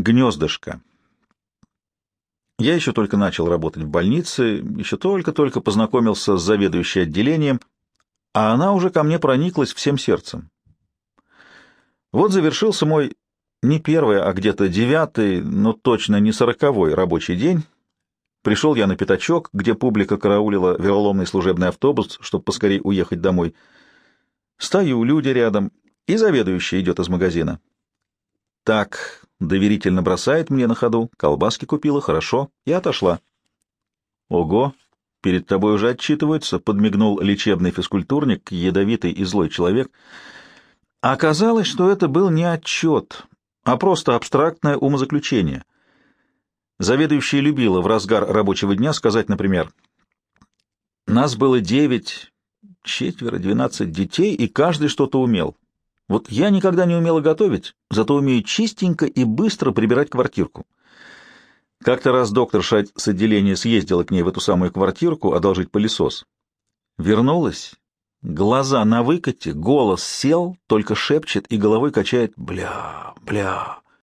Гнездышко. Я еще только начал работать в больнице, еще только-только познакомился с заведующей отделением, а она уже ко мне прониклась всем сердцем. Вот завершился мой не первый, а где-то девятый, но точно не сороковой рабочий день. Пришел я на пятачок, где публика караулила вероломный служебный автобус, чтобы поскорее уехать домой. Стою, люди рядом, и заведующий идет из магазина. Так, доверительно бросает мне на ходу, колбаски купила, хорошо, и отошла. Ого, перед тобой уже отчитываются, подмигнул лечебный физкультурник, ядовитый и злой человек. Оказалось, что это был не отчет, а просто абстрактное умозаключение. Заведующая любила в разгар рабочего дня сказать, например, «Нас было девять, четверо, двенадцать детей, и каждый что-то умел. Вот я никогда не умела готовить, зато умею чистенько и быстро прибирать квартирку. Как-то раз доктор с отделения съездила к ней в эту самую квартирку одолжить пылесос. Вернулась, глаза на выкате, голос сел, только шепчет и головой качает «бля, бля».